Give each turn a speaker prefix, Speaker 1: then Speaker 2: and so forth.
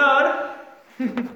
Speaker 1: Zaigunar!